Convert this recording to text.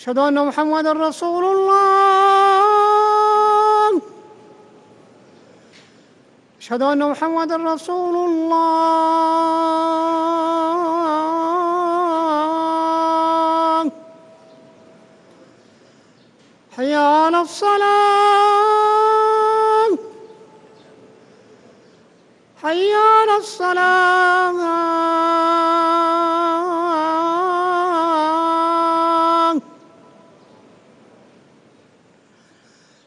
أشهد أن محمدا رسول الله. أشهد أن محمدا رسول الله. حي على الصلاة حي على الصلاة